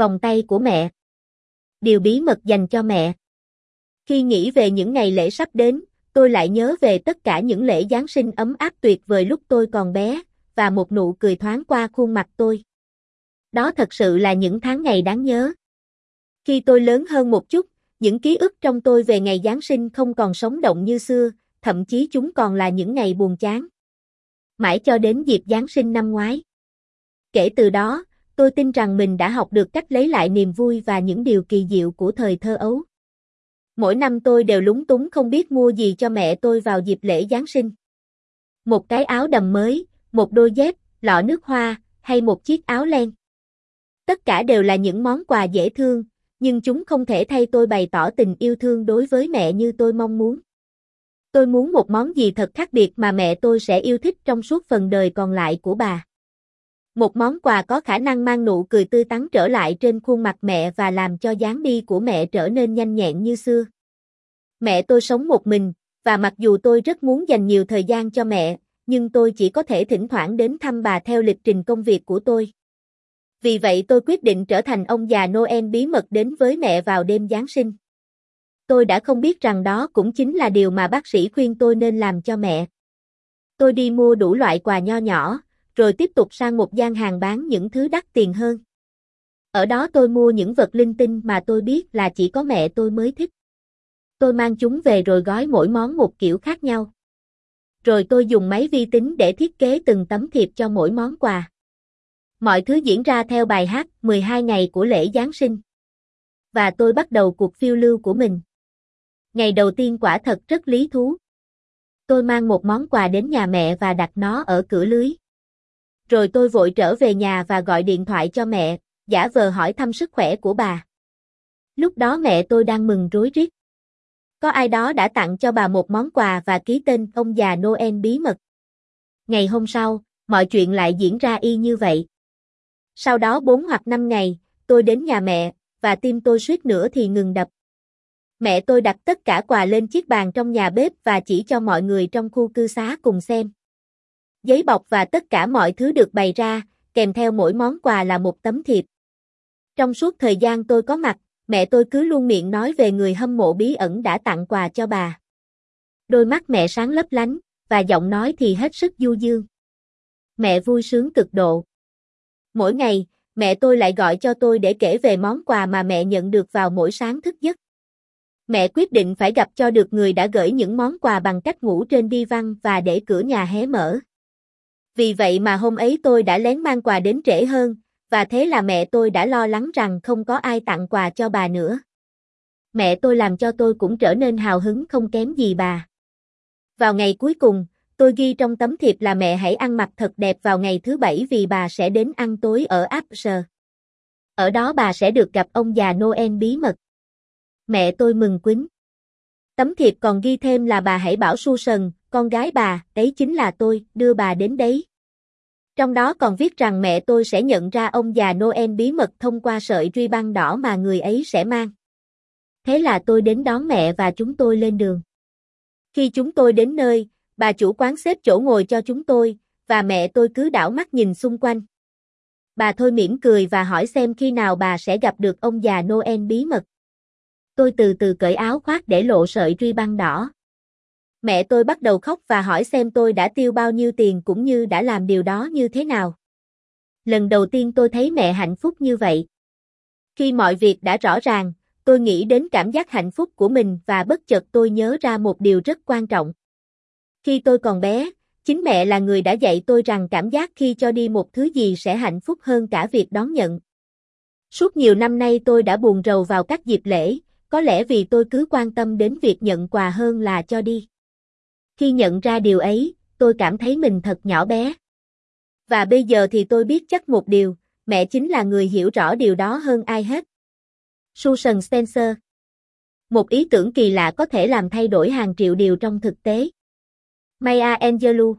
Vòng tay của mẹ. Điều bí mật dành cho mẹ. Khi nghĩ về những ngày lễ sắp đến, tôi lại nhớ về tất cả những lễ Giáng sinh ấm áp tuyệt vời lúc tôi còn bé, và một nụ cười thoáng qua khuôn mặt tôi. Đó thật sự là những tháng ngày đáng nhớ. Khi tôi lớn hơn một chút, những ký ức trong tôi về ngày Giáng sinh không còn sống động như xưa, thậm chí chúng còn là những ngày buồn chán. Mãi cho đến dịp Giáng sinh năm ngoái. Kể từ đó, tôi tin rằng mình đã học được cách lấy lại niềm vui và những điều kỳ diệu của thời thơ ấu. Mỗi năm tôi đều lúng túng không biết mua gì cho mẹ tôi vào dịp lễ Giáng sinh. Một cái áo đầm mới, một đôi dép, lọ nước hoa, hay một chiếc áo len. Tất cả đều là những món quà dễ thương, nhưng chúng không thể thay tôi bày tỏ tình yêu thương đối với mẹ như tôi mong muốn. Tôi muốn một món gì thật khác biệt mà mẹ tôi sẽ yêu thích trong suốt phần đời còn lại của bà. Một món quà có khả năng mang nụ cười tươi tắn trở lại trên khuôn mặt mẹ và làm cho dáng đi của mẹ trở nên nhanh nhẹn như xưa. Mẹ tôi sống một mình, và mặc dù tôi rất muốn dành nhiều thời gian cho mẹ, nhưng tôi chỉ có thể thỉnh thoảng đến thăm bà theo lịch trình công việc của tôi. Vì vậy tôi quyết định trở thành ông già Noel bí mật đến với mẹ vào đêm Giáng sinh. Tôi đã không biết rằng đó cũng chính là điều mà bác sĩ khuyên tôi nên làm cho mẹ. Tôi đi mua đủ loại quà nho nhỏ, rồi tiếp tục sang một gian hàng bán những thứ đắt tiền hơn. Ở đó tôi mua những vật linh tinh mà tôi biết là chỉ có mẹ tôi mới thích. Tôi mang chúng về rồi gói mỗi món một kiểu khác nhau. Rồi tôi dùng máy vi tính để thiết kế từng tấm thiệp cho mỗi món quà. Mọi thứ diễn ra theo bài hát 12 ngày của lễ Giáng sinh. Và tôi bắt đầu cuộc phiêu lưu của mình. Ngày đầu tiên quả thật rất lý thú. Tôi mang một món quà đến nhà mẹ và đặt nó ở cửa lưới. Rồi tôi vội trở về nhà và gọi điện thoại cho mẹ, giả vờ hỏi thăm sức khỏe của bà. Lúc đó mẹ tôi đang mừng rối rít. Có ai đó đã tặng cho bà một món quà và ký tên ông già Noel bí mật. Ngày hôm sau, mọi chuyện lại diễn ra y như vậy. Sau đó 4 hoặc 5 ngày, tôi đến nhà mẹ, và tim tôi suýt nữa thì ngừng đập. Mẹ tôi đặt tất cả quà lên chiếc bàn trong nhà bếp và chỉ cho mọi người trong khu cư xá cùng xem. Giấy bọc và tất cả mọi thứ được bày ra, kèm theo mỗi món quà là một tấm thiệp. Trong suốt thời gian tôi có mặt, mẹ tôi cứ luôn miệng nói về người hâm mộ bí ẩn đã tặng quà cho bà. Đôi mắt mẹ sáng lấp lánh, và giọng nói thì hết sức du dương. Mẹ vui sướng cực độ. Mỗi ngày, mẹ tôi lại gọi cho tôi để kể về món quà mà mẹ nhận được vào mỗi sáng thức giấc. Mẹ quyết định phải gặp cho được người đã gửi những món quà bằng cách ngủ trên đi văn và để cửa nhà hé mở. Vì vậy mà hôm ấy tôi đã lén mang quà đến trễ hơn, và thế là mẹ tôi đã lo lắng rằng không có ai tặng quà cho bà nữa. Mẹ tôi làm cho tôi cũng trở nên hào hứng không kém gì bà. Vào ngày cuối cùng, tôi ghi trong tấm thiệp là mẹ hãy ăn mặc thật đẹp vào ngày thứ bảy vì bà sẽ đến ăn tối ở Apser. Ở đó bà sẽ được gặp ông già Noel bí mật. Mẹ tôi mừng quýnh. Tấm thiệp còn ghi thêm là bà hãy bảo Susan, con gái bà, đấy chính là tôi, đưa bà đến đấy. Trong đó còn viết rằng mẹ tôi sẽ nhận ra ông già Noel bí mật thông qua sợi ruy băng đỏ mà người ấy sẽ mang. Thế là tôi đến đón mẹ và chúng tôi lên đường. Khi chúng tôi đến nơi, bà chủ quán xếp chỗ ngồi cho chúng tôi, và mẹ tôi cứ đảo mắt nhìn xung quanh. Bà thôi mỉm cười và hỏi xem khi nào bà sẽ gặp được ông già Noel bí mật. Tôi từ từ cởi áo khoác để lộ sợi ruy băng đỏ. Mẹ tôi bắt đầu khóc và hỏi xem tôi đã tiêu bao nhiêu tiền cũng như đã làm điều đó như thế nào. Lần đầu tiên tôi thấy mẹ hạnh phúc như vậy. Khi mọi việc đã rõ ràng, tôi nghĩ đến cảm giác hạnh phúc của mình và bất chợt tôi nhớ ra một điều rất quan trọng. Khi tôi còn bé, chính mẹ là người đã dạy tôi rằng cảm giác khi cho đi một thứ gì sẽ hạnh phúc hơn cả việc đón nhận. Suốt nhiều năm nay tôi đã buồn rầu vào các dịp lễ, có lẽ vì tôi cứ quan tâm đến việc nhận quà hơn là cho đi. Khi nhận ra điều ấy, tôi cảm thấy mình thật nhỏ bé. Và bây giờ thì tôi biết chắc một điều, mẹ chính là người hiểu rõ điều đó hơn ai hết. Susan Spencer Một ý tưởng kỳ lạ có thể làm thay đổi hàng triệu điều trong thực tế. Maya Angelou